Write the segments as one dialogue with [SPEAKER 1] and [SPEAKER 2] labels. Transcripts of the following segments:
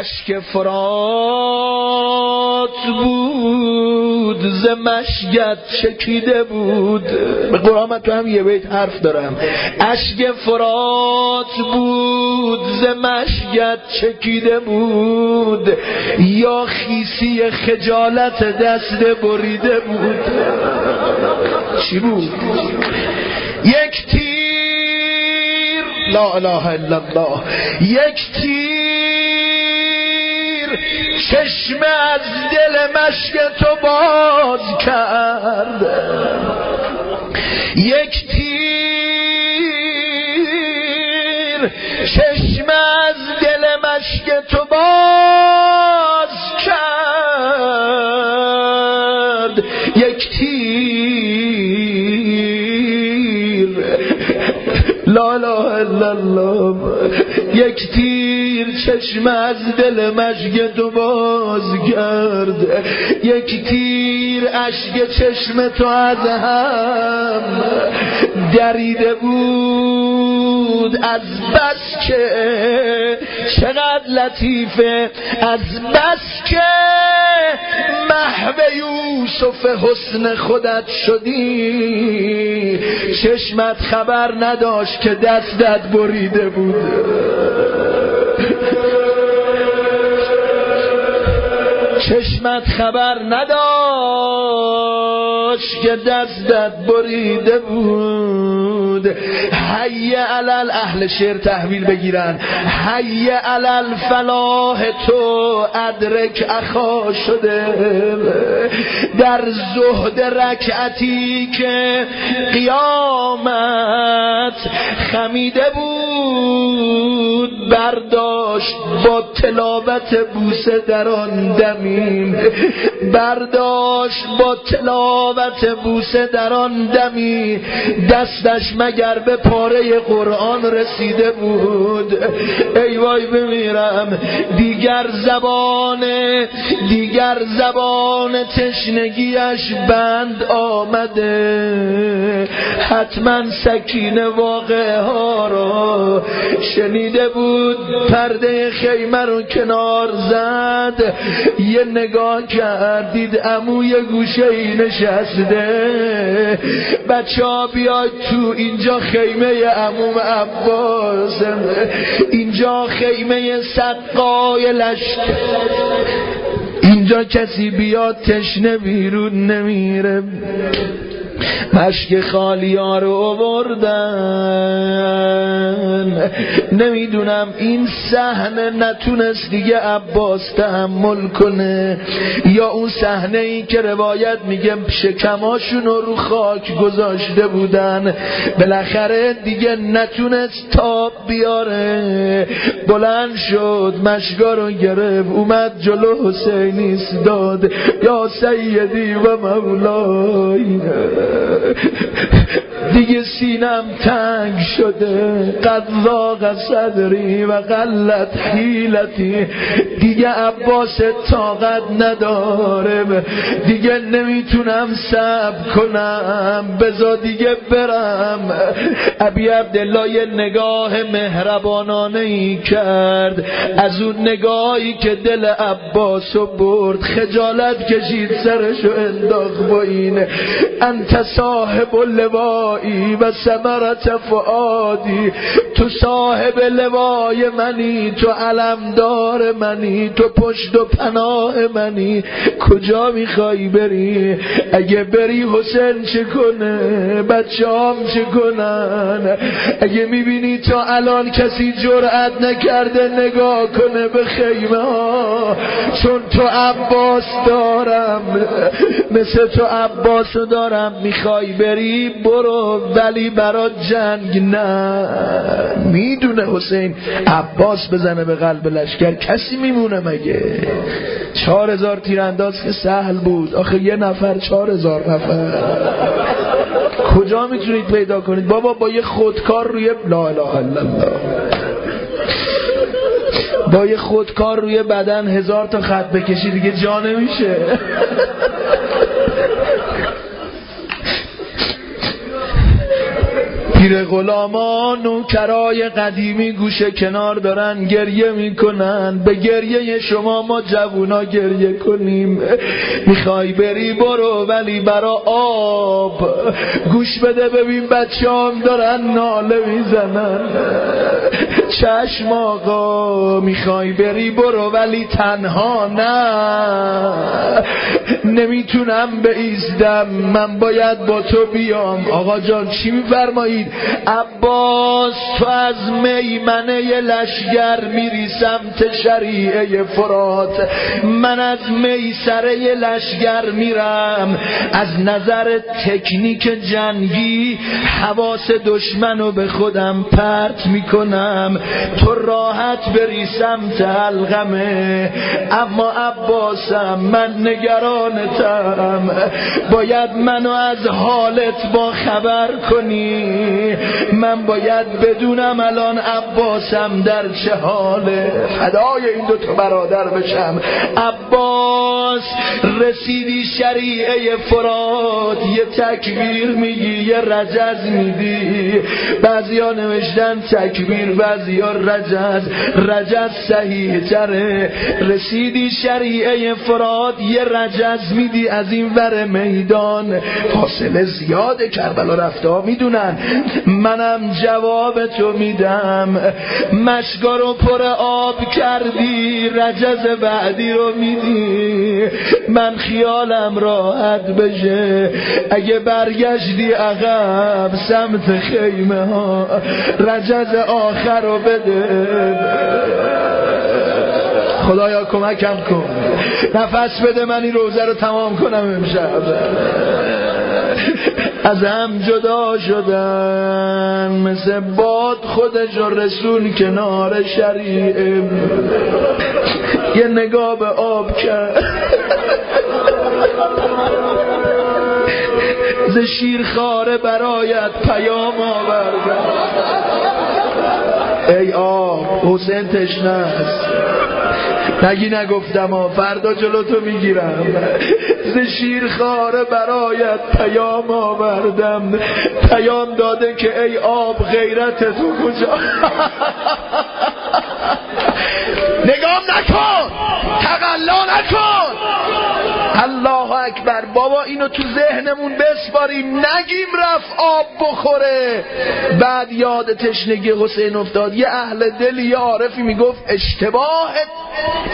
[SPEAKER 1] اشک فرات بود ز مشگت چکیده بود. به قرآن تو هم یه بیت حرف دارم. اشک فرات بود ز مشگت چکیده بود. یا خیسی خجالت دست بریده بود. چی بود؟ یک تیر. لا اله الا الله. یک تیر. چشم از دل مشک تو باز کرد یک تیر چشم از دل مشک تو باز کرد. یک تیر. لا لا الله. یک تیر. چشم از دل مشک تو باز یک تیر اشک چشم تو از هم دریده بود. از بس که چقدر لطیفه. از بس که محو یوسف حسن خودت شدی. چشمت خبر نداشت که دستت بریده بود. چشمت خبر نداشت که دستت بریده بود. حی علل اهل شعر تحویل بگیرن. حی علل فلاح تو ادرک اخا شده. در زهد رکعتی که قیامت خمیده بود. برداشت با تلاوت بوسه در آن دمیم. برداشت با تلاوت بوسه در آن دمی دستش مگر به پاره قرآن رسیده بود؟ ای وای بمیرم دیگر زبان دیگر زبان تشنگیش بند آمده. حتما سکینه واقع ها شنیده بود پرده خیمه رو کنار زد. یه نگاه کردید اموی گوشه ای نشسته. بچه ها بیاید تو اینجا خیمه اموم عباس. اینجا خیمه سقای لشت اینجا کسی بیاد تشنه بیرون نمیره. مشک خالی ها رو بردن نمی‌دونم این صحنه نتونست دیگه عباس تحمل کنه یا اون صحنه ای که روایت میگه شکماشون رو رو خاک گذاشته بودن. بالاخره دیگه نتونست تاب بیاره. بلند شد مشگا رو گرفت اومد جلو حسین ایستاد. یا سیدی و مولای دیگه سینم تنگ شده. قد ضاق صدری و قلت حیلتی. دیگه عباس طاقت نداره. دیگه نمی‌تونم سب کنم. بزا دیگه برم. ابی عبدالله یه نگاه مهربانانه ای کرد. از اون نگاهی که دل عباسو برد خجالت کشید سرشو انداخت با این انت صاحب لوایی و سمرت فعادی تو صاحب لوای منی تو علمدار منی تو پشت و پناه منی. کجا می‌خوای بری؟ اگه بری حسین چه کنه؟ بچه هم چه کنن؟ اگه می‌بینی تا الان کسی جرأت نکرده نگاه کنه به خیمه ها. چون تو عباس دارم مثل تو عباس دارم. می‌خوای بری؟ برو. ولی برا جنگ نه. می‌دونه حسین عباس بزنه به قلب لشکر کسی میمونه مگه؟ چهار هزار تیرانداز که سهل بود. آخه یه نفر چهار هزار نفر. کجا می‌تونید پیدا کنید؟ بابا با یه خودکار روی لا اله الا الله. با یه خودکار روی بدن هزار تا خط بکشی دیگه جا نمیشه. پیر غلامان و کرای قدیمی گوشه کنار دارن گریه می‌کنن. به گریه شما ما جوونا گریه کنیم. می‌خوای بری برو ولی برا آب. گوش بده ببین بچه هم دارن ناله می‌زنن. چشم آقا می‌خوای بری برو ولی تنها نه. نمی‌تونم ایزدم من باید با تو بیام. آقا جان چی میفرمایید؟ عباس تو از میمنه لشگر میری سمت شریعه فرات. من از میسره لشگر میرم. از نظر تکنیک جنگی حواس دشمنو به خودم پرت می‌کنم. تو راحت بری سمت الغمه اما عباسم من نگرانتم. باید منو از حالت با خبر کنی. من باید بدونم الان عباسم در چه حاله. فدای این دو تا برادر بشم. عباس رسیدی شریعه فراد یه تکبیر میگی یه رجز میدی. بعضی ها نوشتن تکبیر بعضی ها رجز رجز صحیح تره. رسیدی شریعه فراد یه رجز میدی از این ور میدان. فاصله زیاده کربلا رفته ها می‌دونن. منم جواب تو میدم. مشگا رو پر آب کردی رجز بعدی رو میدی. من خیالم راحت بشه. اگه برگشتی عقب سمت خیمه ها. رجز آخر رو بده. خدایا کمکم کن. نفس بده من این روزه رو تمام کنم امشب. از هم جدا شدن مثل باد خودش و رسول کنار شریعه. یه نگاه به آب کرد. ز خاره برایت پیام آوردم ای آب حسین تشنه است. نگی نگفتم ها فردا جلو تو می‌گیرم. ز خاره برایت پیام آوردم. پیام داده که ای آب غیرت تو کجا؟ نگام نکن تقلا نکن. الله اکبر بابا اینو تو ذهنمون بسپاریم. نگیم رفت آب بخوره. بعد یاد تشنگی حسین افتاد. یه اهل دل یه عارفی می‌گفت اشتباه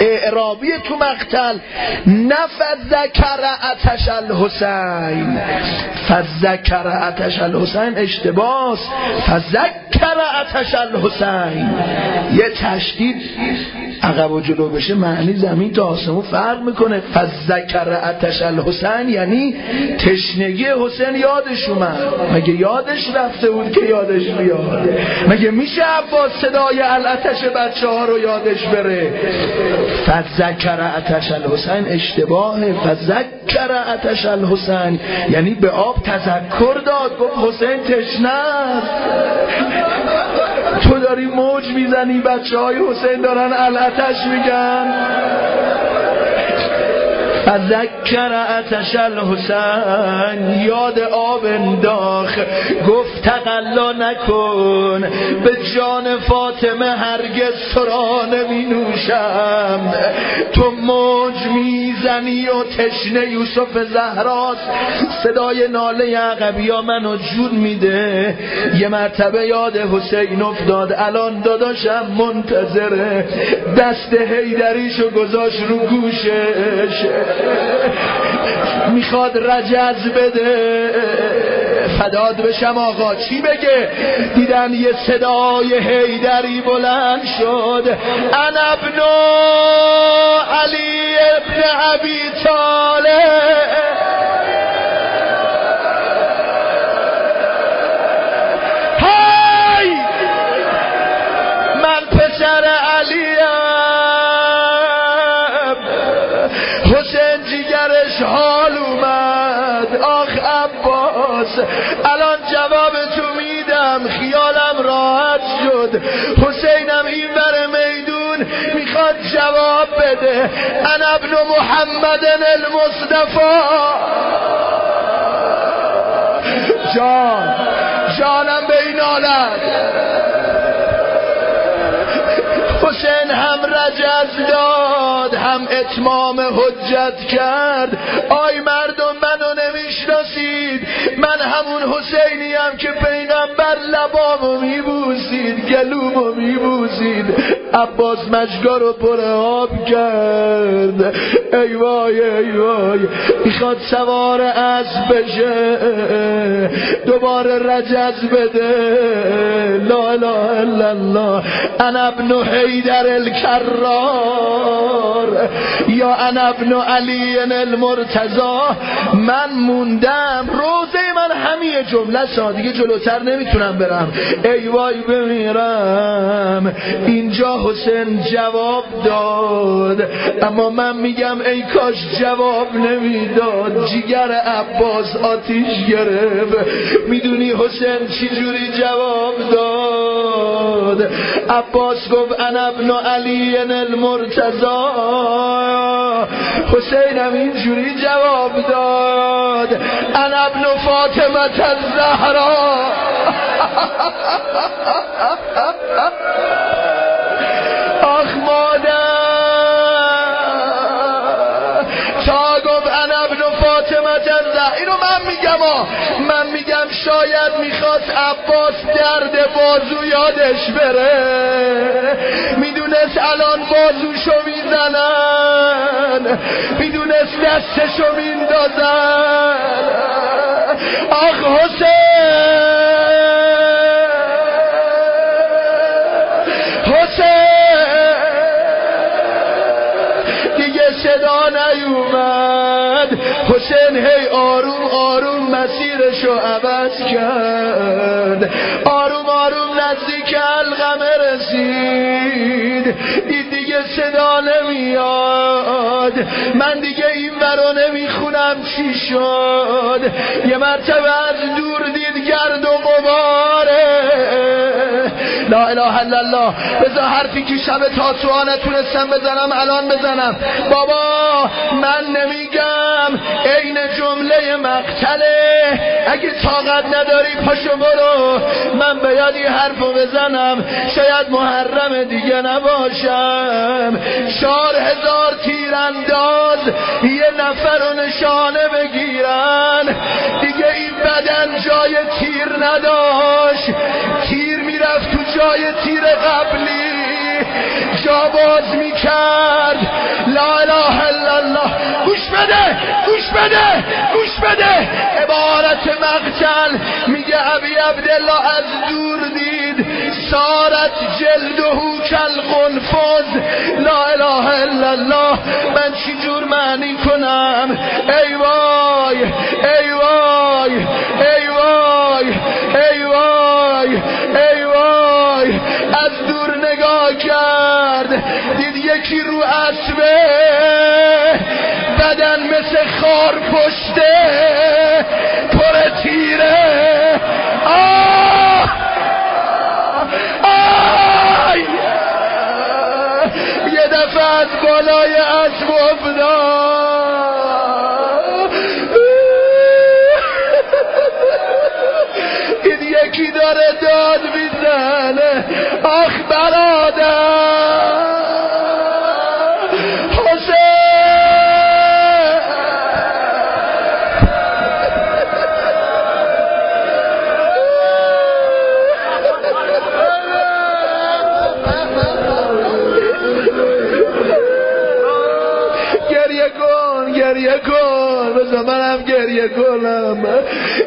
[SPEAKER 1] اعرابی تو مقتل. نفذکر اتش الحسین. فذکر اتش الحسین اشتباس فذکر اتش الحسین. یه تشدید. عقب و جلو بشه معنی زمین تا آسمون فرق می‌کنه. فذکر اتش الحسین یعنی تشنگی حسین یادش اومد. مگه یادش رفته بود که یادش بیاد؟ مگه میشه عباس صدای الاتش بچه ها رو یادش بره؟ فذکر اتش الحسین اشتباه فذکر اتش الحسین یعنی به آب تذکر داد گفت حسین تشنه تو داری موج می‌زنی بچه های حسین دارن الاتش میگن. ذکر اتش الحسین یاد آب انداخ گفت تقلا نکن به جان فاطمه هرگز تو نمی نوشم تو موج می‌زنی و تشنه یوسف زهراس صدای ناله عقبیا منو جون میده. یه مرتبه یاد حسین افتاد. الان داداشم منتظره. دست هیدریشو گذاشت رو گوشش. می‌خواد رجز بده. فداد بشم آقا. چی بگه؟ دیدن یه صدای هیدری بلند شد. انا ابن علی ابن عبی می‌خواد جواب بده. انا ابن محمد المصطفى جان جانم به این رسالت حسین هم رجز داد هم اتمام حجت کرد. آی مردم منو نمی‌شناسید. من همون حسینی هم که پیغمبر لبامو میبوسید گلومو میبوسید. عباس مشگا رو پر آب کرد. ای وای ای وای می‌خواد سوار از بشه. دوباره رجز بده. لا اله الا الله. انا ابن حیدر الکرار. یا انا ابن علی المرتضا من موندم. روزه من همیه جمله سا. دیگه جلوتر نمی‌تونم برم. ای وای بمیرم. اینجا حسین جواب داد. اما من میگم ای کاش جواب نمی‌داد. جیگر عباس آتیش گرفت. می‌دونی حسین جوری جواب داد؟ عباس گفت انا ابن علی المرتضا حسینم اینجوری جواب داد. انا ابن فاطمه الزهرا. الزهرا اینو من میگم من میگم شاید می‌خواست عباس درد بازو یادش بره. می‌دونست الان بازوشو می‌زنن. می‌دونست دستشو میندازن. آخ حسین. صدا نیومد. حسین هی آروم آروم مسیرشو عوض کرد. آروم آروم نزدیک الغمه رسید. این دیگه صدا نمیاد. من دیگه این ورا نمی‌خونم چی شد. یه مرتبه از لا اله الا الله. بذار حرفی که شب تاسوها نتونستم بزنم الان بزنم. بابا من نمیگم عین جمله مقتله. اگه طاقت نداری پاشو برو. من باید این حرفو بزنم. شاید محرم دیگه نباشم. چهار هزار تیرانداز یه نفر و نشانه بگیرن. دیگه این بدن جای تیر نداشت. جای تیر قبلی جا باز می‌کرد لا اله الا الله. گوش بده گوش بده گوش بده. عبارت مقتل میگه ابی عبدالله از دور دید. سارت جلدهو کل قنفذ لا اله الا الله. من چی جور معنی کنم؟ ای وای ای وای ای وای ای وای از دور نگاه کرد دید یکی رو اسبه بدن مثل خار پشته پر تیره. آه! آه یه دفعه از بالای اسب افتاد. این یکی داره داد می‌زنه. آخ برادر! کنم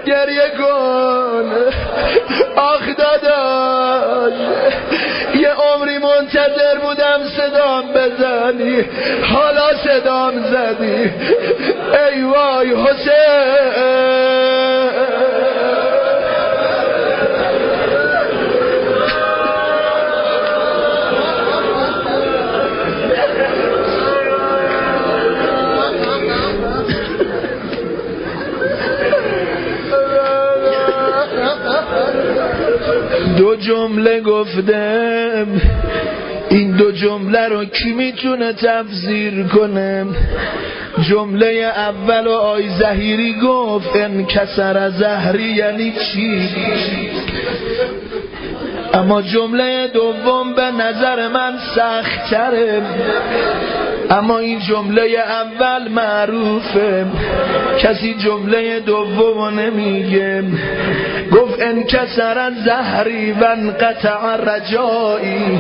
[SPEAKER 1] گریه کن آخ داداش یه عمری منتظر بودم صدام بزنی. دو جمله گفتم. این دو جمله رو کی می‌تونه تفسیر کنه؟ جمله اول و آی زهیری گفت ان کسر زهری یعنی چی؟ اما جمله دوم به نظر من سختره اما این جمله اول معروفه. کسی جمله دوم نمیگه. گفت انکسر زهری و انقطع رجایی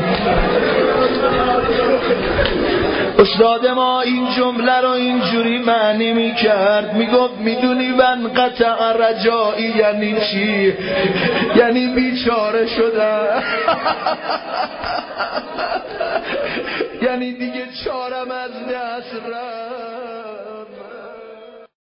[SPEAKER 1] استاد ما این جمله رو اینجوری معنی می‌کرد. می‌گفت می‌دونی من قطع رجایی یعنی چی؟ یعنی بیچاره شدم یعنی دیگه چارم از دست رفت.